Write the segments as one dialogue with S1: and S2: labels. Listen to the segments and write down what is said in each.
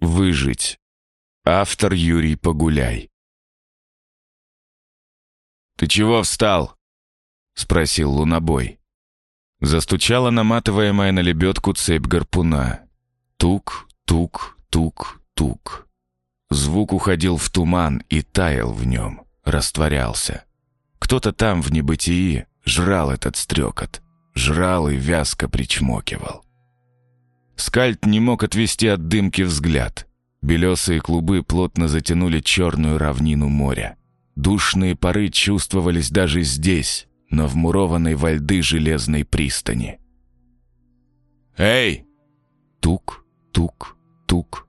S1: Выжить. Автор Юрий Погуляй. «Ты чего встал?» — спросил Лунобой. Застучала наматываемая на лебедку цепь гарпуна. Тук, тук, тук, тук. Звук уходил в туман и таял в нем, растворялся. Кто-то там в небытии жрал этот стрекот, жрал и вязко причмокивал. Скальд не мог отвести от дымки взгляд. Белесые клубы плотно затянули черную равнину моря. Душные пары чувствовались даже здесь, но вмурованной во льды железной пристани. «Эй!» Тук, тук, тук.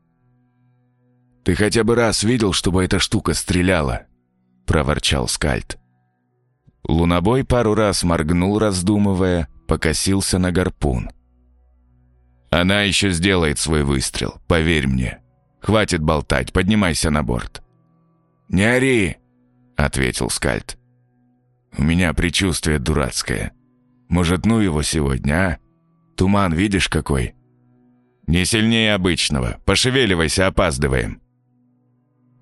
S1: «Ты хотя бы раз видел, чтобы эта штука стреляла?» — проворчал Скальд. Лунобой пару раз моргнул, раздумывая, покосился на гарпун. «Она еще сделает свой выстрел, поверь мне. Хватит болтать, поднимайся на борт». «Не ори!» — ответил Скальд. «У меня предчувствие дурацкое. Может, ну его сегодня, а? Туман видишь какой?» «Не сильнее обычного. Пошевеливайся, опаздываем».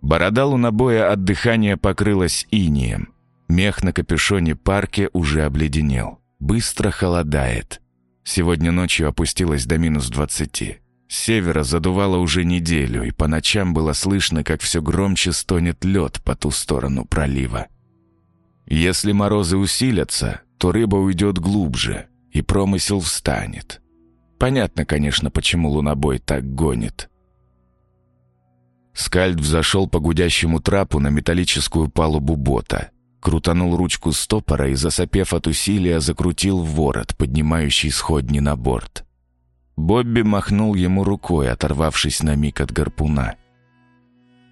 S1: Борода лунобоя от дыхания покрылась инием. Мех на капюшоне парке уже обледенел. Быстро холодает. Сегодня ночью опустилось до минус двадцати. С севера задувало уже неделю, и по ночам было слышно, как все громче стонет лед по ту сторону пролива. Если морозы усилятся, то рыба уйдет глубже, и промысел встанет. Понятно, конечно, почему лунобой так гонит. Скальд взошел по гудящему трапу на металлическую палубу бота. Крутанул ручку стопора и, засопев от усилия, закрутил ворот, поднимающий сходни на борт. Бобби махнул ему рукой, оторвавшись на миг от гарпуна.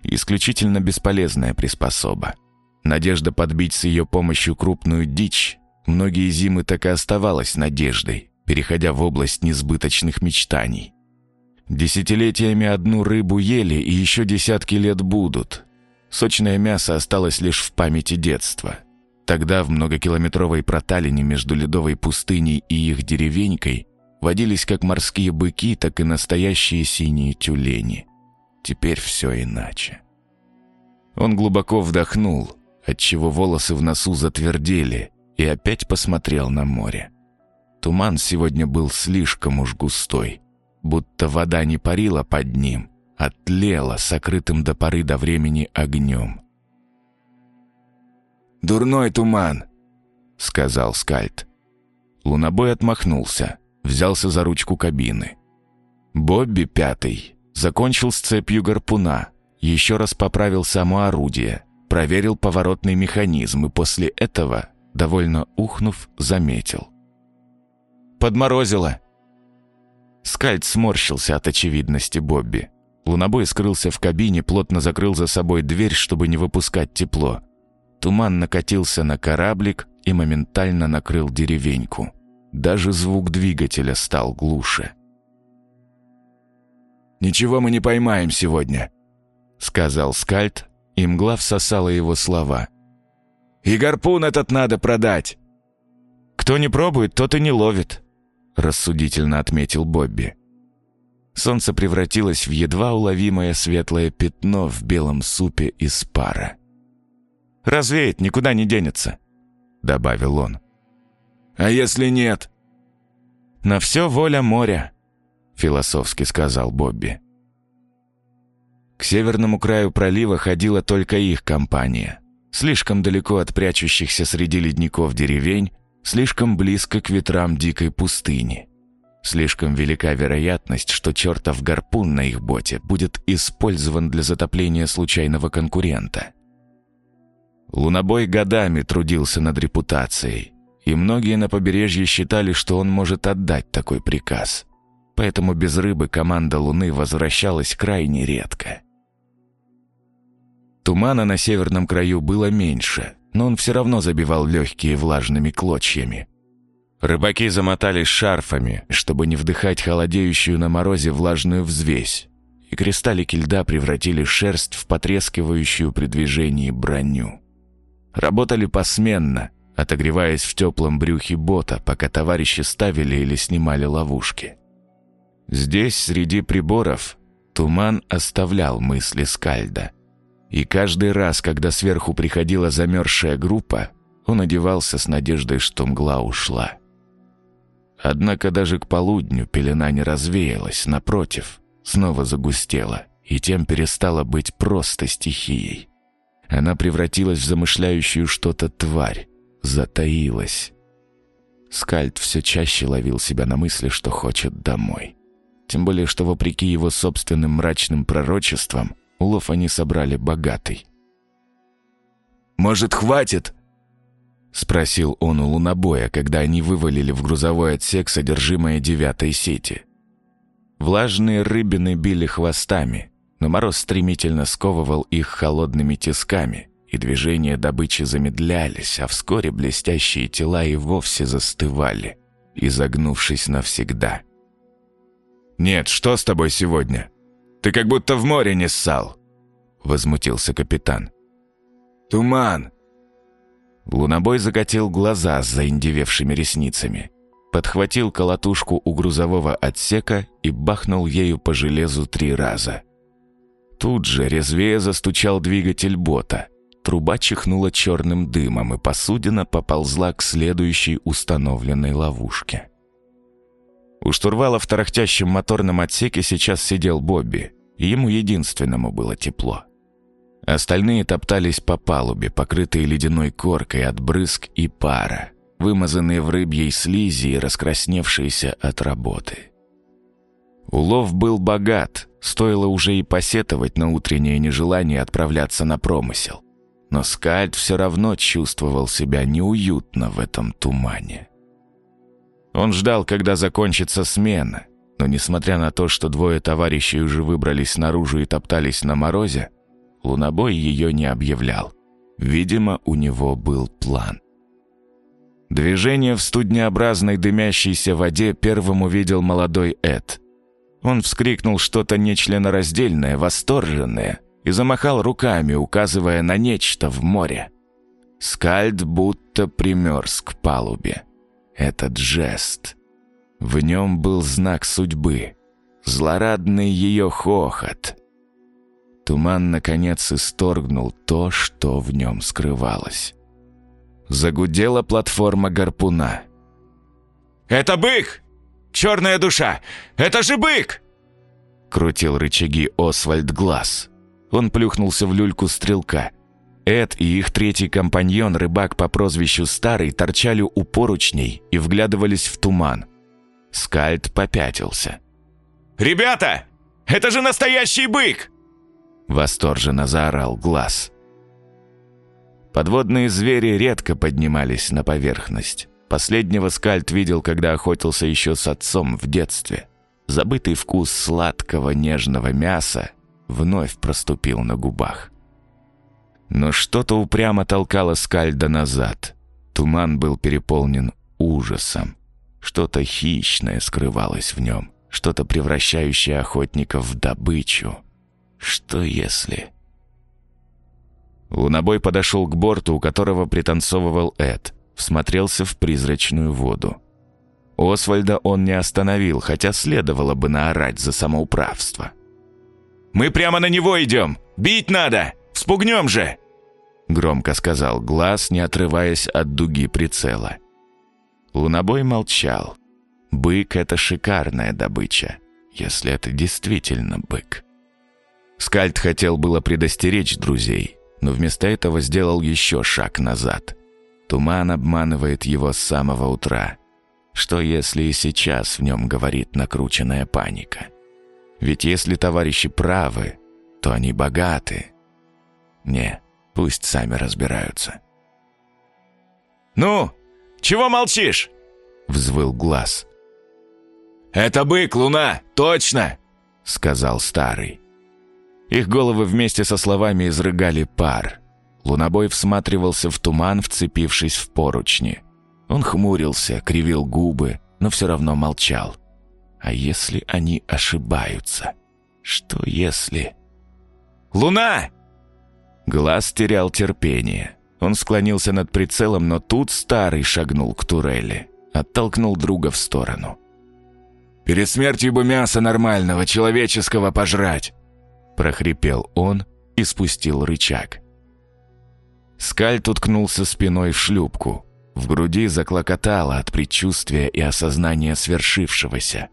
S1: Исключительно бесполезная приспособа. Надежда подбить с ее помощью крупную дичь многие зимы так и оставалась надеждой, переходя в область несбыточных мечтаний. Десятилетиями одну рыбу ели и еще десятки лет будут. Сочное мясо осталось лишь в памяти детства. Тогда в многокилометровой проталине между ледовой пустыней и их деревенькой водились как морские быки, так и настоящие синие тюлени. Теперь все иначе. Он глубоко вдохнул, отчего волосы в носу затвердели, и опять посмотрел на море. Туман сегодня был слишком уж густой, будто вода не парила под ним, а тлела сокрытым до поры до времени огнем. «Дурной туман!» — сказал Скальд. Лунобой отмахнулся, взялся за ручку кабины. Бобби, пятый, закончил с цепью гарпуна, еще раз поправил само орудие, проверил поворотный механизм и после этого, довольно ухнув, заметил. «Подморозило!» Скальд сморщился от очевидности Бобби. Лунобой скрылся в кабине, плотно закрыл за собой дверь, чтобы не выпускать тепло. Туман накатился на кораблик и моментально накрыл деревеньку. Даже звук двигателя стал глуше. «Ничего мы не поймаем сегодня», — сказал Скальд, и мгла всосала его слова. «И гарпун этот надо продать!» «Кто не пробует, тот и не ловит», — рассудительно отметил Бобби. Солнце превратилось в едва уловимое светлое пятно в белом супе из пара. «Развеет, никуда не денется», — добавил он. «А если нет?» «На все воля моря», — философски сказал Бобби. К северному краю пролива ходила только их компания. Слишком далеко от прячущихся среди ледников деревень, слишком близко к ветрам дикой пустыни. Слишком велика вероятность, что чертов гарпун на их боте будет использован для затопления случайного конкурента. Лунобой годами трудился над репутацией, и многие на побережье считали, что он может отдать такой приказ. Поэтому без рыбы команда Луны возвращалась крайне редко. Тумана на северном краю было меньше, но он все равно забивал легкие влажными клочьями. Рыбаки замотались шарфами, чтобы не вдыхать холодеющую на морозе влажную взвесь, и кристаллики льда превратили шерсть в потрескивающую при движении броню. Работали посменно, отогреваясь в теплом брюхе бота, пока товарищи ставили или снимали ловушки. Здесь, среди приборов, Туман оставлял мысли Скальда. И каждый раз, когда сверху приходила замерзшая группа, он одевался с надеждой, что мгла ушла. Однако даже к полудню пелена не развеялась, напротив, снова загустела, и тем перестала быть просто стихией. Она превратилась в замышляющую что-то тварь, затаилась. Скальд все чаще ловил себя на мысли, что хочет домой. Тем более, что вопреки его собственным мрачным пророчествам, улов они собрали богатый.
S2: «Может, хватит?»
S1: Спросил он у лунобоя, когда они вывалили в грузовой отсек содержимое девятой сети. Влажные рыбины били хвостами, но мороз стремительно сковывал их холодными тисками, и движения добычи замедлялись, а вскоре блестящие тела и вовсе застывали, изогнувшись навсегда.
S2: «Нет, что с тобой сегодня? Ты как будто в море не ссал!» Возмутился капитан. «Туман!
S1: Лунобой закатил глаза с заиндевевшими ресницами, подхватил колотушку у грузового отсека и бахнул ею по железу три раза. Тут же резвее застучал двигатель бота. Труба чихнула черным дымом, и посудина поползла к следующей установленной ловушке. У штурвала в тарахтящем моторном отсеке сейчас сидел Бобби, и ему единственному было тепло. Остальные топтались по палубе, покрытые ледяной коркой от брызг и пара, вымазанные в рыбьей слизи и раскрасневшиеся от работы. Улов был богат, стоило уже и посетовать на утреннее нежелание отправляться на промысел. Но Скальд все равно чувствовал себя неуютно в этом тумане. Он ждал, когда закончится смена, но несмотря на то, что двое товарищей уже выбрались наружу и топтались на морозе, Лунобой ее не объявлял. Видимо, у него был план. Движение в студнеобразной дымящейся воде первым увидел молодой Эд. Он вскрикнул что-то нечленораздельное, восторженное, и замахал руками, указывая на нечто в море. Скальд будто примерз к палубе. Этот жест. В нем был знак судьбы. Злорадный ее хохот. Туман, наконец, исторгнул то, что в нем скрывалось. Загудела платформа гарпуна.
S2: «Это бык! Черная душа! Это же бык!»
S1: Крутил рычаги Освальд Глаз. Он плюхнулся в люльку стрелка. Эд и их третий компаньон, рыбак по прозвищу Старый, торчали у поручней и вглядывались в туман. Скальд попятился.
S2: «Ребята! Это же настоящий бык!»
S1: Восторженно заорал глаз. Подводные звери редко поднимались на поверхность. Последнего Скальд видел, когда охотился еще с отцом в детстве. Забытый вкус сладкого нежного мяса вновь проступил на губах. Но что-то упрямо толкало Скальда назад. Туман был переполнен ужасом. Что-то хищное скрывалось в нем, что-то превращающее охотников в добычу. Что если... Лунобой подошел к борту, у которого пританцовывал Эд, всмотрелся в призрачную воду. Освальда он не остановил, хотя следовало бы наорать за самоуправство.
S2: «Мы прямо на него идем! Бить надо! Вспугнем же!»
S1: Громко сказал Глаз, не отрываясь от дуги прицела. Лунобой молчал. Бык — это шикарная добыча, если это действительно бык. Скальд хотел было предостеречь друзей, но вместо этого сделал еще шаг назад. Туман обманывает его с самого утра. Что если и сейчас в нем говорит накрученная паника? Ведь если товарищи правы, то они богаты. Не, пусть сами разбираются.
S2: «Ну, чего молчишь?» — взвыл глаз. «Это бык, луна, точно!» — сказал старый.
S1: Их головы вместе со словами изрыгали пар. Лунобой всматривался в туман, вцепившись в поручни. Он хмурился, кривил губы, но все равно молчал. А если они ошибаются? Что если...
S2: «Луна!»
S1: Глаз терял терпение. Он склонился над прицелом, но тут старый шагнул к турели. Оттолкнул друга в сторону. Перед смертью бы мясо нормального, человеческого пожрать!» Прохрипел он и спустил рычаг. Скальд уткнулся спиной в шлюпку. В груди заклокотало от предчувствия и осознания свершившегося.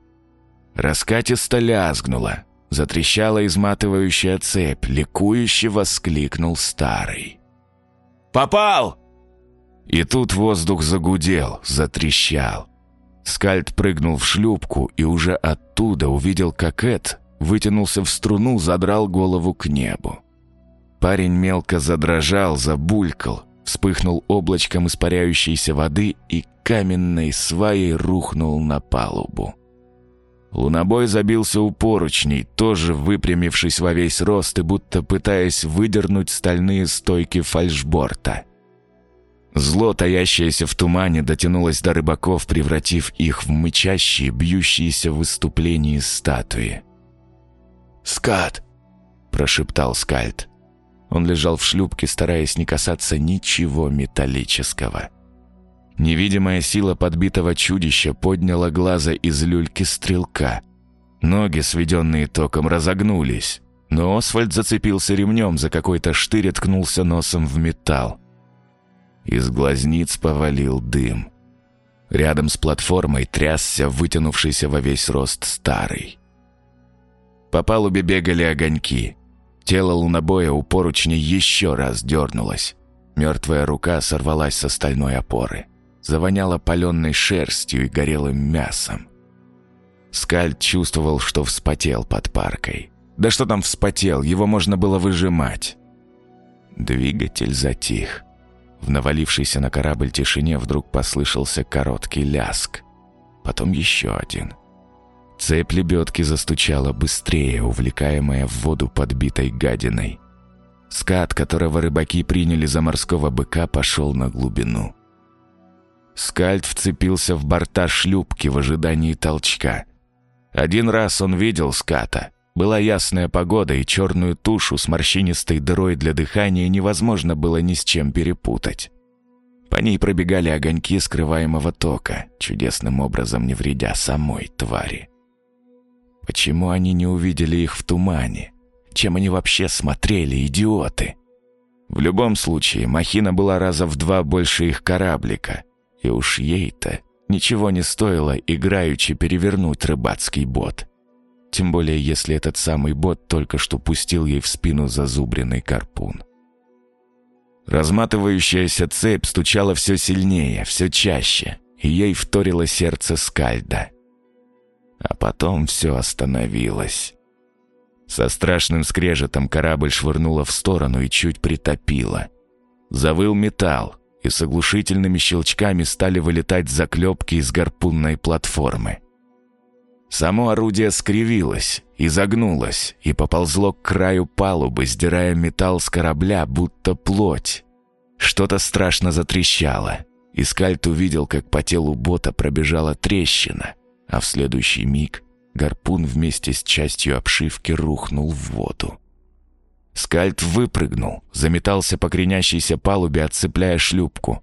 S1: Раскатисто лязгнуло, затрещала изматывающая цепь, ликующе воскликнул старый. «Попал!» И тут воздух загудел, затрещал. Скальд прыгнул в шлюпку и уже оттуда увидел, как Эд вытянулся в струну, задрал голову к небу. Парень мелко задрожал, забулькал, вспыхнул облачком испаряющейся воды и каменной сваей рухнул на палубу. Лунобой забился у поручней, тоже выпрямившись во весь рост и будто пытаясь выдернуть стальные стойки фальшборта. Зло, таящееся в тумане, дотянулось до рыбаков, превратив их в мычащие, бьющиеся в выступлении статуи.
S2: «Скат!» – прошептал Скальд.
S1: Он лежал в шлюпке, стараясь не касаться ничего металлического. Невидимая сила подбитого чудища подняла глаза из люльки стрелка. Ноги, сведенные током, разогнулись. Но Освальд зацепился ремнем за какой-то штырь ткнулся носом в металл. Из глазниц повалил дым. Рядом с платформой трясся вытянувшийся во весь рост старый. По палубе бегали огоньки. Тело лунобоя у поручня еще раз дернулось. Мертвая рука сорвалась с стальной опоры. Завоняла паленой шерстью и горелым мясом. Скальд чувствовал, что вспотел под паркой. Да что там вспотел, его можно было выжимать. Двигатель затих. В навалившейся на корабль тишине вдруг послышался короткий ляск. Потом еще один — Цепь лебедки застучала быстрее, увлекаемая в воду подбитой гадиной. Скат, которого рыбаки приняли за морского быка, пошел на глубину. Скальд вцепился в борта шлюпки в ожидании толчка. Один раз он видел ската. Была ясная погода, и черную тушу с морщинистой дырой для дыхания невозможно было ни с чем перепутать. По ней пробегали огоньки скрываемого тока, чудесным образом не вредя самой твари. Почему они не увидели их в тумане? Чем они вообще смотрели, идиоты? В любом случае, махина была раза в два больше их кораблика. И уж ей-то ничего не стоило играючи перевернуть рыбацкий бот. Тем более, если этот самый бот только что пустил ей в спину зазубренный карпун. Разматывающаяся цепь стучала все сильнее, все чаще, и ей вторило сердце скальда. А потом все остановилось. Со страшным скрежетом корабль швырнуло в сторону и чуть притопило. Завыл металл, и с оглушительными щелчками стали вылетать заклепки из гарпунной платформы. Само орудие скривилось, изогнулось и поползло к краю палубы, сдирая металл с корабля, будто плоть. Что-то страшно затрещало, и Скальт увидел, как по телу бота пробежала трещина — а в следующий миг гарпун вместе с частью обшивки рухнул в воду. Скальд выпрыгнул, заметался по кренящейся палубе, отцепляя шлюпку.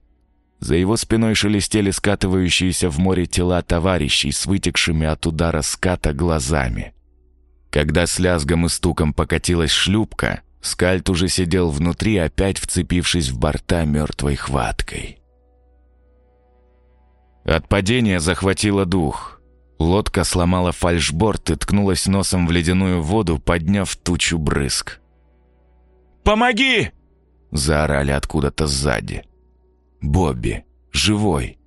S1: За его спиной шелестели скатывающиеся в море тела товарищей с вытекшими от удара ската глазами. Когда с лязгом и стуком покатилась шлюпка, Скальд уже сидел внутри, опять вцепившись в борта мертвой хваткой. От падения захватило дух. Лодка сломала фальшборд и ткнулась носом в ледяную воду, подняв тучу брызг.
S2: «Помоги!»
S1: — заорали откуда-то сзади. «Бобби! Живой!»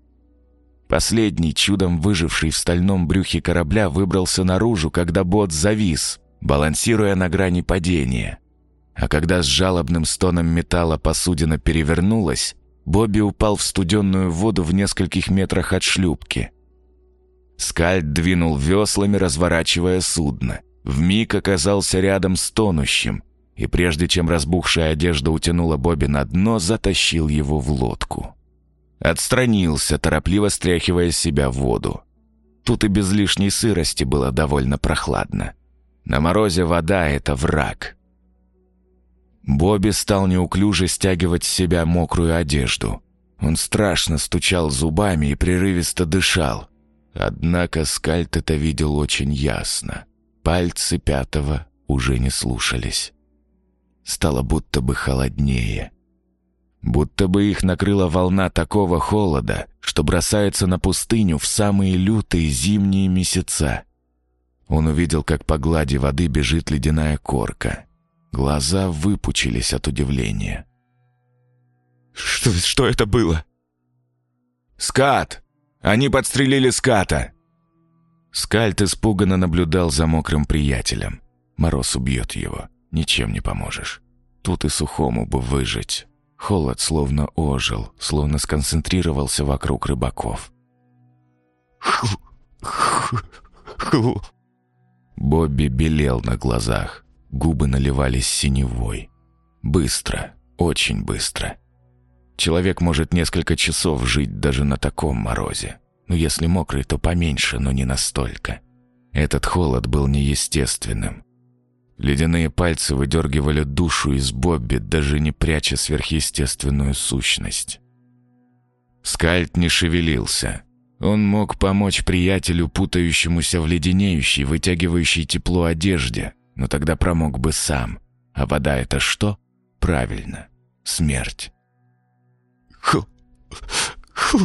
S1: Последний, чудом выживший в стальном брюхе корабля, выбрался наружу, когда бот завис, балансируя на грани падения. А когда с жалобным стоном металла посудина перевернулась, Бобби упал в студенную воду в нескольких метрах от шлюпки. Скальд двинул веслами, разворачивая судно. Вмиг оказался рядом с тонущим, и прежде чем разбухшая одежда утянула Бобби на дно, затащил его в лодку. Отстранился, торопливо стряхивая себя воду. Тут и без лишней сырости было довольно прохладно. На морозе вода — это враг. Бобби стал неуклюже стягивать с себя мокрую одежду. Он страшно стучал зубами и прерывисто дышал — Однако Скальд это видел очень ясно. Пальцы пятого уже не слушались. Стало будто бы холоднее. Будто бы их накрыла волна такого холода, что бросается на пустыню в самые лютые зимние месяца. Он увидел, как по глади воды бежит ледяная корка. Глаза выпучились от удивления.
S2: «Что, что это было?»
S1: «Скат! Они подстрелили ската!» Скальт испуганно наблюдал за мокрым приятелем. Мороз убьет его, ничем не поможешь. Тут и сухому бы выжить. Холод словно ожил, словно сконцентрировался вокруг рыбаков. Бобби белел на глазах, губы наливались синевой. Быстро, очень быстро. Человек может несколько часов жить даже на таком морозе. Ну, если мокрый, то поменьше, но не настолько. Этот холод был неестественным. Ледяные пальцы выдергивали душу из Бобби, даже не пряча сверхъестественную сущность. Скальд не шевелился. Он мог помочь приятелю, путающемуся в леденеющей, вытягивающей тепло одежде, но тогда промок бы сам. А вода — это что? Правильно, смерть.
S2: Ху, ху,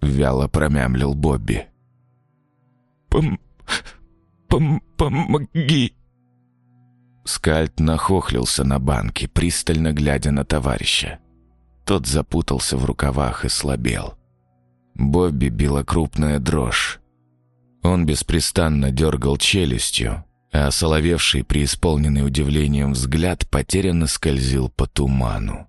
S1: вяло промямлил Бобби.
S2: Пом... пом... помоги.
S1: Скальд нахохлился на банке, пристально глядя на товарища. Тот запутался в рукавах и слабел. Бобби била крупная дрожь. Он беспрестанно дергал челюстью, а осоловевший, преисполненный удивлением взгляд потерянно скользил по туману.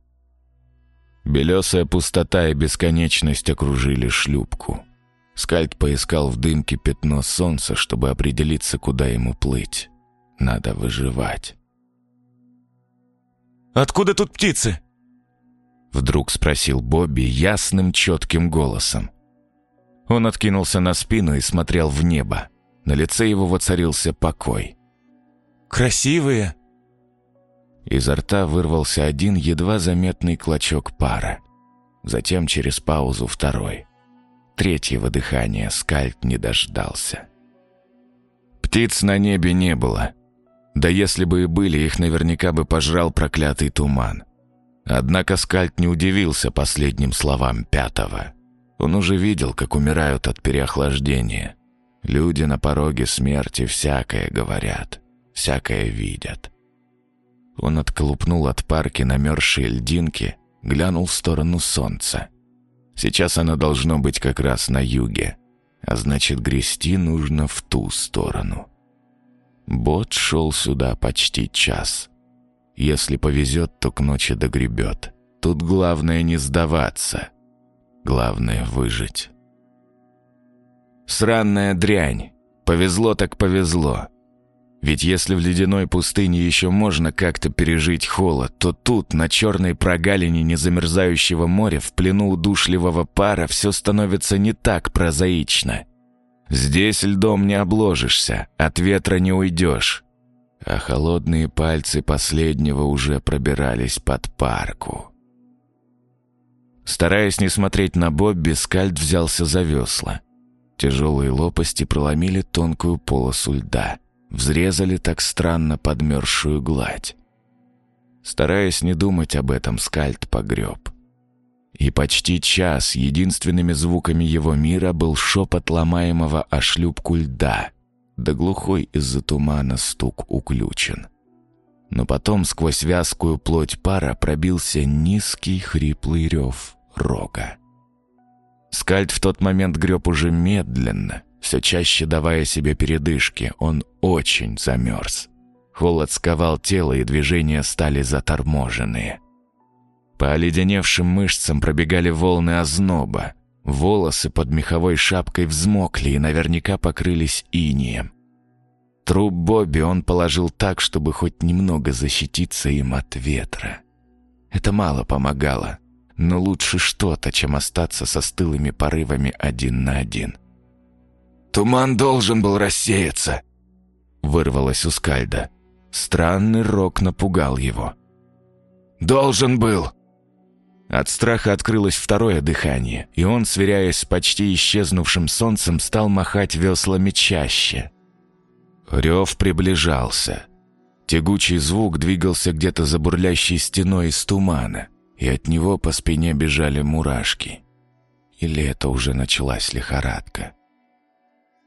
S1: Белесая пустота и бесконечность окружили шлюпку. Скальд поискал в дымке пятно солнца, чтобы определиться, куда ему плыть. Надо выживать.
S2: «Откуда тут птицы?»
S1: Вдруг спросил Бобби ясным, четким голосом. Он откинулся на спину и смотрел в небо. На лице его воцарился покой.
S2: «Красивые!»
S1: Изо рта вырвался один едва заметный клочок пара. Затем через паузу второй. Третьего дыхания скальд не дождался. Птиц на небе не было. Да если бы и были, их наверняка бы пожрал проклятый туман. Однако Скальд не удивился последним словам пятого. Он уже видел, как умирают от переохлаждения. Люди на пороге смерти всякое говорят, всякое видят. Он отколупнул от парки намерзшие льдинки, глянул в сторону солнца. Сейчас оно должно быть как раз на юге, а значит, грести нужно в ту сторону. Бот шел сюда почти час. Если повезет, то к ночи догребет. Тут главное не сдаваться. Главное выжить. Сранная дрянь. Повезло так повезло. Ведь если в ледяной пустыне еще можно как-то пережить холод, то тут, на черной прогалине незамерзающего моря, в плену удушливого пара, все становится не так прозаично. Здесь льдом не обложишься, от ветра не уйдешь. А холодные пальцы последнего уже пробирались под парку. Стараясь не смотреть на Бобби, Скальд взялся за весла. Тяжелые лопасти проломили тонкую полосу льда, взрезали так странно подмерзшую гладь. Стараясь не думать об этом, Скальд погреб. И почти час единственными звуками его мира был шепот ломаемого о шлюпку льда, да глухой из-за тумана стук уключен. Но потом сквозь вязкую плоть пара пробился низкий хриплый рев рога. Скальд в тот момент греб уже медленно, все чаще давая себе передышки, он очень замерз. Холод сковал тело, и движения стали заторможенные. По оледеневшим мышцам пробегали волны озноба. Волосы под меховой шапкой взмокли и наверняка покрылись инием. Труп Бобби он положил так, чтобы хоть немного защититься им от ветра. Это мало помогало, но лучше что-то, чем остаться со стылыми порывами один на один. «Туман должен был рассеяться!» Вырвалось у Скальда. Странный рок напугал его. «Должен был!» От страха открылось второе дыхание, и он, сверяясь с почти исчезнувшим солнцем, стал махать веслами чаще. Рев приближался. Тягучий звук двигался где-то за бурлящей стеной из тумана, и от него по спине бежали мурашки. Или это уже началась лихорадка?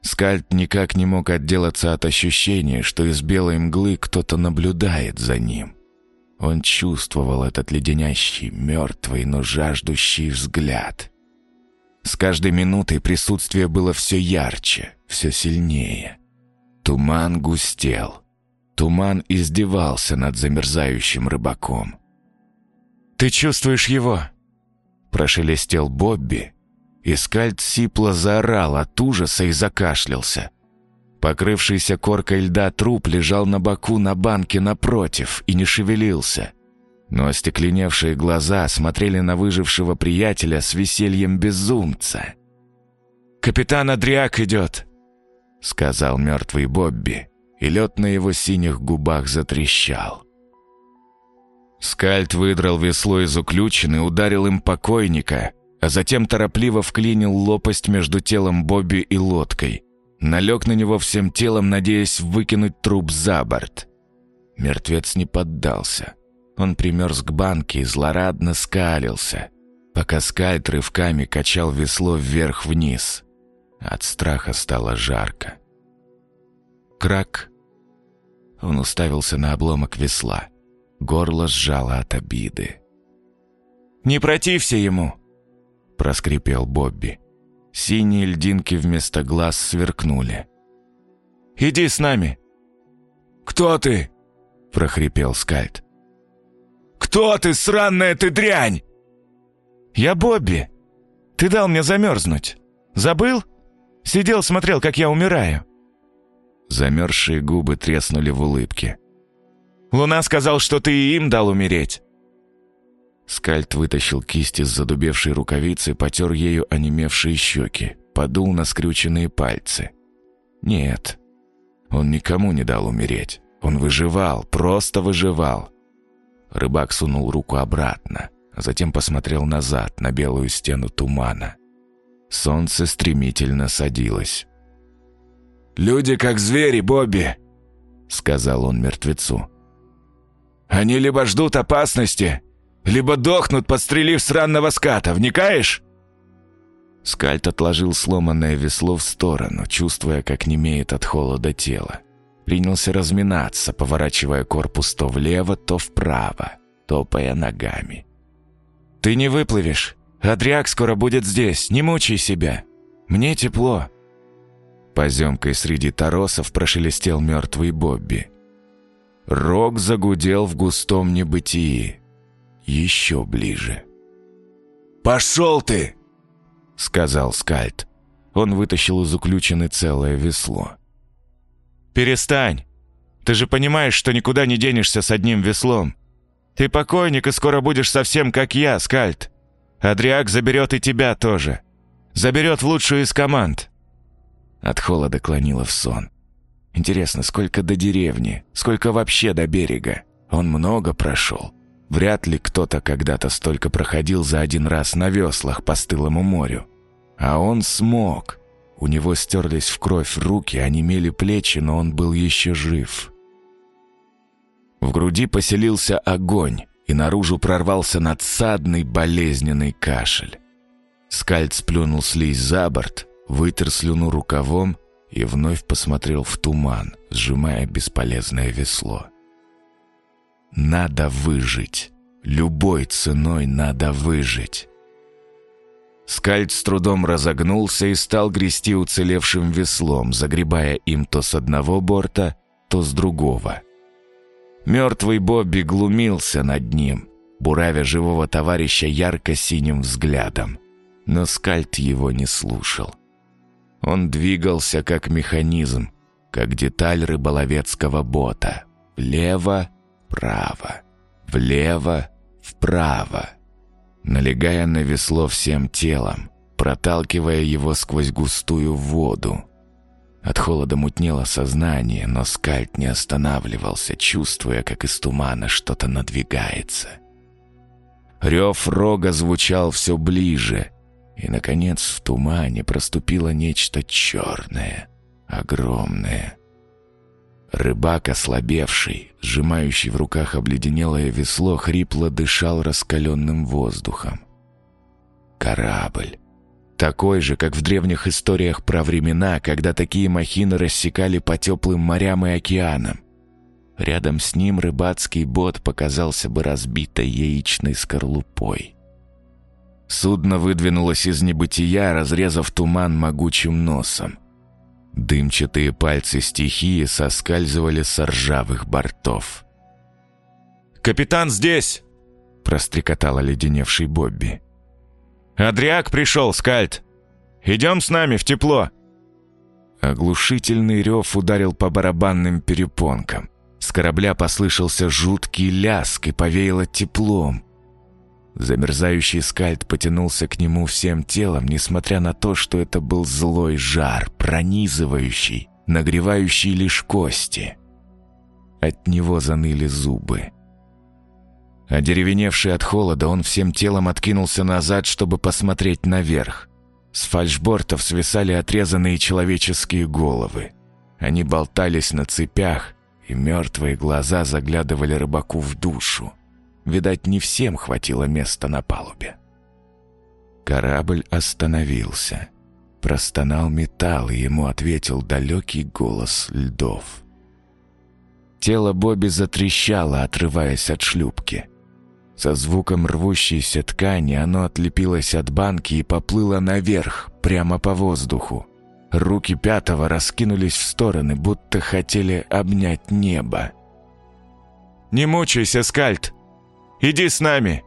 S1: Скальд никак не мог отделаться от ощущения, что из белой мглы кто-то наблюдает за ним. Он чувствовал этот леденящий, мертвый, но жаждущий взгляд. С каждой минутой присутствие было все ярче, все сильнее. Туман густел. Туман издевался над замерзающим рыбаком. «Ты чувствуешь его?» Прошелестел Бобби, и скальд сипло заорал от ужаса и закашлялся. Покрывшийся коркой льда труп лежал на боку на банке напротив и не шевелился. Но остекленевшие глаза смотрели на выжившего приятеля с весельем безумца. «Капитан Адриак идет!» — сказал мертвый Бобби, и лед на его синих губах затрещал. Скальд выдрал весло из уключины, ударил им покойника, а затем торопливо вклинил лопасть между телом Бобби и лодкой. Налег на него всем телом, надеясь выкинуть труп за борт. Мертвец не поддался. Он примерз к банке и злорадно скалился, пока скальд рывками качал весло вверх-вниз. От страха стало жарко. Крак. Он уставился на обломок весла. Горло сжало от обиды. «Не протився ему!» Проскрипел Бобби. Синие льдинки вместо глаз сверкнули. «Иди с нами!»
S2: «Кто ты?» – прохрипел Скальд. «Кто ты, сраная ты дрянь?»
S1: «Я Бобби. Ты дал мне замерзнуть. Забыл? Сидел, смотрел, как я умираю». Замерзшие губы треснули в улыбке. «Луна сказал, что ты и им дал умереть. Скальд вытащил кисть из задубевшей рукавицы, потер ею онемевшие щеки, подул на скрюченные пальцы. Нет, он никому не дал умереть. Он выживал, просто выживал. Рыбак сунул руку обратно, а затем посмотрел назад, на белую стену тумана. Солнце стремительно садилось.
S2: «Люди как звери, Бобби!» — сказал он мертвецу. «Они либо ждут опасности, либо дохнут, подстрелив сраного ската, вникаешь?»
S1: Скальт отложил сломанное весло в сторону, чувствуя, как немеет от холода тело. Принялся разминаться, поворачивая корпус то влево, то вправо, топая ногами. «Ты не выплывешь. Адриак скоро будет здесь. Не мучай себя. Мне тепло». Поземкой среди торосов прошелестел мертвый Бобби. Рог загудел в густом небытии еще ближе.
S2: «Пошел ты!»
S1: — сказал Скальд. Он вытащил из уключины целое весло. «Перестань! Ты же понимаешь, что никуда не денешься с одним веслом. Ты покойник и скоро будешь совсем как я, Скальд. Адриак заберет и тебя тоже. Заберет в лучшую из команд». От холода клонило в сон. Интересно, сколько до деревни, сколько вообще до берега? Он много прошел. Вряд ли кто-то когда-то столько проходил за один раз на веслах по стылому морю. А он смог. У него стерлись в кровь руки, онемели плечи, но он был еще жив. В груди поселился огонь, и наружу прорвался надсадный болезненный кашель. Скальд сплюнул слизь за борт, вытер слюну рукавом и вновь посмотрел в туман, сжимая бесполезное весло. Надо выжить. Любой ценой надо выжить. Скальд с трудом разогнулся и стал грести уцелевшим веслом, загребая им то с одного борта, то с другого. Мертвый Бобби глумился над ним, буравя живого товарища ярко-синим взглядом. Но Скальд его не слушал. Он двигался как механизм, как деталь рыболовецкого бота. Влево, вправо, влево, вправо, налегая на весло всем телом, проталкивая его сквозь густую воду. От холода мутнело сознание, но скальд не останавливался, чувствуя, как из тумана что-то надвигается. Рев рога звучал все ближе, и, наконец, в тумане проступило нечто черное, огромное. Рыбак, ослабевший, сжимающий в руках обледенелое весло, хрипло дышал раскаленным воздухом. Корабль. Такой же, как в древних историях про времена, когда такие махины рассекали по теплым морям и океанам. Рядом с ним рыбацкий бот показался бы разбитой яичной скорлупой. Судно выдвинулось из небытия, разрезав туман могучим носом. Дымчатые пальцы стихии соскальзывали с ржавых бортов.
S2: «Капитан здесь!» – прострекотал оледеневший Бобби. «Адриак пришел, Скальд! Идем с нами в тепло!»
S1: Оглушительный рев ударил по барабанным перепонкам. С корабля послышался жуткий ляск и повеяло теплом. Замерзающий скальд потянулся к нему всем телом, несмотря на то, что это был злой жар, пронизывающий, нагревающий лишь кости. От него заныли зубы. Одеревеневший от холода, он всем телом откинулся назад, чтобы посмотреть наверх. С фальшбортов свисали отрезанные человеческие головы. Они болтались на цепях, и мертвые глаза заглядывали рыбаку в душу. Видать, не всем хватило места на палубе. Корабль остановился. Простонал металл, и ему ответил далекий голос льдов. Тело Бобби затрещало, отрываясь от шлюпки. Со звуком рвущейся ткани оно отлепилось от банки и поплыло наверх, прямо по воздуху. Руки пятого раскинулись в стороны, будто хотели обнять небо.
S2: «Не мучайся, Скальд!» Иди с нами!»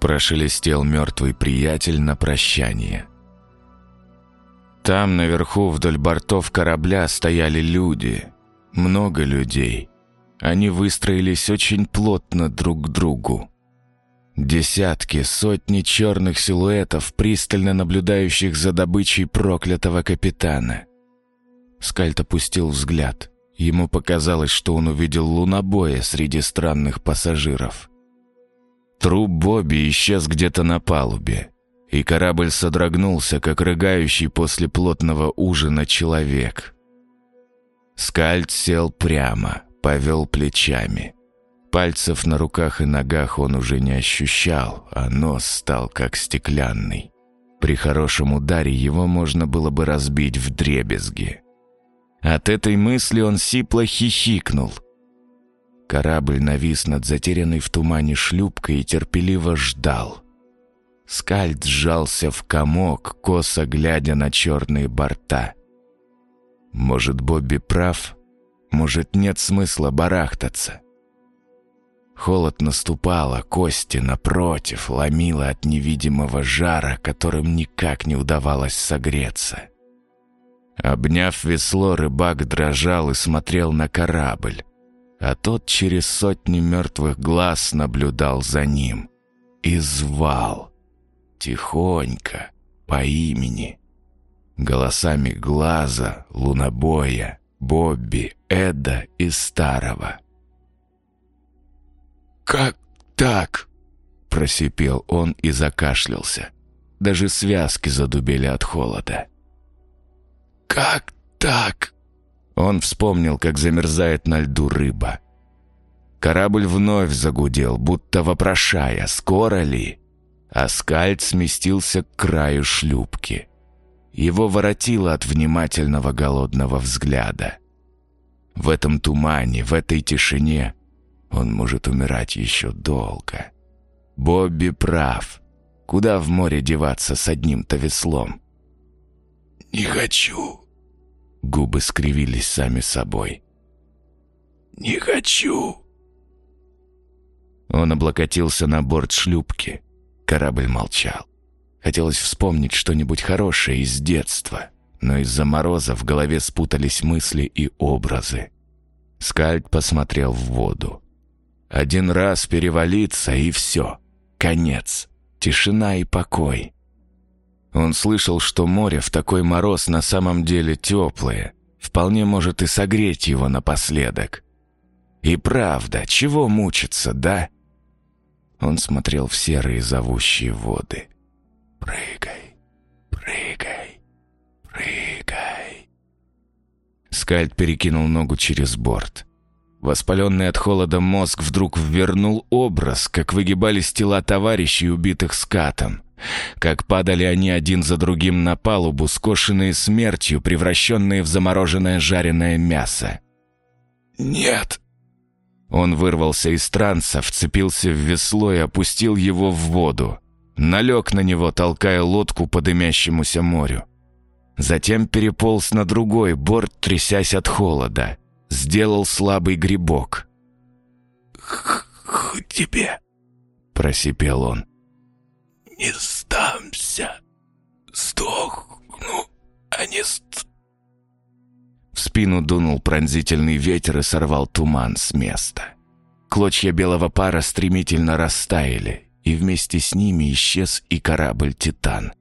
S1: Прошелестел мертвый приятель на прощание. Там, наверху, вдоль бортов корабля стояли люди. Много людей. Они выстроились очень плотно друг к другу. Десятки, сотни черных силуэтов, пристально наблюдающих за добычей проклятого капитана. Скальт опустил взгляд. Ему показалось, что он увидел лунобоя среди странных пассажиров. Труп Бобби исчез где-то на палубе, и корабль содрогнулся, как рыгающий после плотного ужина человек. Скальд сел прямо, повел плечами. Пальцев на руках и ногах он уже не ощущал, а нос стал как стеклянный. При хорошем ударе его можно было бы разбить в дребезги. От этой мысли он сипло хихикнул. Корабль навис над затерянной в тумане шлюпкой и терпеливо ждал. Скальд сжался в комок, косо глядя на черные борта. Может, Бобби прав? Может, нет смысла барахтаться? Холод наступал, а кости, напротив, ломило от невидимого жара, которым никак не удавалось согреться. Обняв весло, рыбак дрожал и смотрел на корабль, а тот через сотни мертвых глаз наблюдал за ним и звал, тихонько, по имени, голосами Глаза, Лунобоя, Бобби, Эда и Старого. «Как так?» — просипел он и закашлялся. Даже связки задубели от холода. «Как так?» Он вспомнил, как замерзает на льду рыба. Корабль вновь загудел, будто вопрошая, скоро ли. А скальд сместился к краю шлюпки. Его воротило от внимательного голодного взгляда. В этом тумане, в этой тишине он может умирать еще долго. Бобби прав. Куда в море деваться с одним-то веслом? «Не хочу». Губы скривились сами собой. «Не хочу». Он облокотился на борт шлюпки. Корабль молчал. Хотелось вспомнить что-нибудь хорошее из детства, но из-за мороза в голове спутались мысли и образы. Скальд посмотрел в воду. Один раз перевалиться, и все. Конец. Тишина и покой. Он слышал, что море в такой мороз на самом деле теплое, вполне может и согреть его напоследок. И правда, чего мучиться, да? Он смотрел в серые зовущие воды. «Прыгай, прыгай, прыгай». Скальд перекинул ногу через борт. Воспаленный от холода мозг вдруг ввернул образ, как выгибались тела товарищей, убитых скатом. Как падали они один за другим на палубу, скошенные смертью, превращенные в замороженное жареное мясо. «Нет!» Он вырвался из транса, вцепился в весло и опустил его в воду. Налег на него, толкая лодку по дымящемуся морю. Затем переполз на другой борт, трясясь от холода. Сделал слабый грибок.
S2: «К тебе!»
S1: — просипел он.
S2: «Не сдамся! Сдохну, а не ст...»
S1: В спину дунул пронзительный ветер и сорвал туман с места. Клочья белого пара стремительно растаяли, и вместе с ними исчез и корабль «Титан».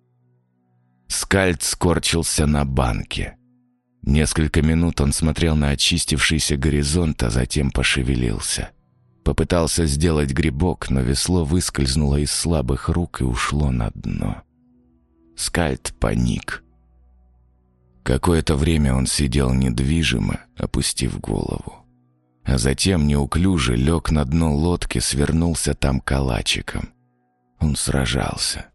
S1: Скальд скорчился на банке. Несколько минут он смотрел на очистившийся горизонт, а затем пошевелился. Попытался сделать грибок, но весло выскользнуло из слабых рук и ушло на дно. Скальд паник. Какое-то время он сидел недвижимо, опустив голову. А затем неуклюже лег на дно лодки, свернулся там калачиком. Он сражался.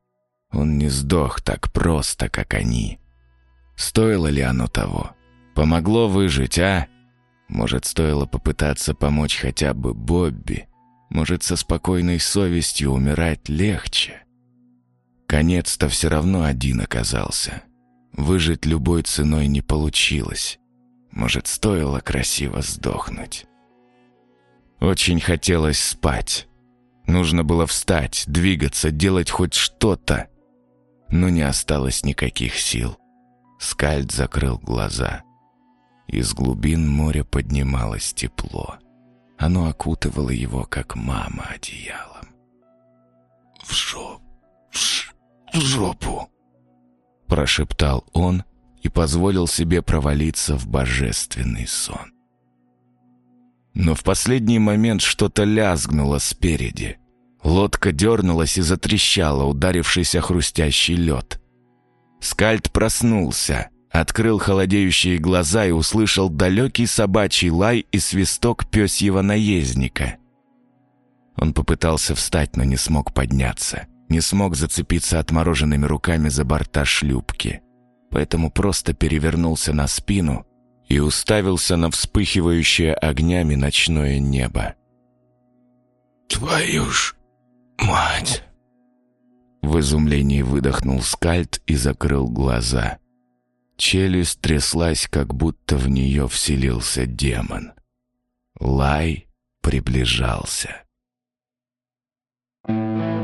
S1: Он не сдох так просто, как они. Стоило ли оно того? Помогло выжить, а? Может, стоило попытаться помочь хотя бы Бобби? Может, со спокойной совестью умирать легче? Конец-то все равно один оказался. Выжить любой ценой не получилось. Может, стоило красиво сдохнуть. Очень хотелось спать. Нужно было встать, двигаться, делать хоть что-то. Но не осталось никаких сил. Скальд закрыл глаза. Из глубин моря поднималось тепло. Оно окутывало его, как мама одеялом.
S2: «В жоп... в жопу!»
S1: прошептал он и позволил себе провалиться в божественный сон. Но в последний момент что-то лязгнуло спереди. Лодка дернулась и затрещала, ударившись о хрустящий лед. Скальд проснулся, открыл холодеющие глаза и услышал далекий собачий лай и свисток пёсьего наездника. Он попытался встать, но не смог подняться не смог зацепиться отмороженными руками за борта шлюпки, поэтому просто перевернулся на спину и уставился на вспыхивающее огнями ночное небо.
S2: «Твою ж мать!»
S1: В изумлении выдохнул скальд и закрыл глаза. Челюсть тряслась, как будто в нее вселился демон. Лай приближался. Thank you.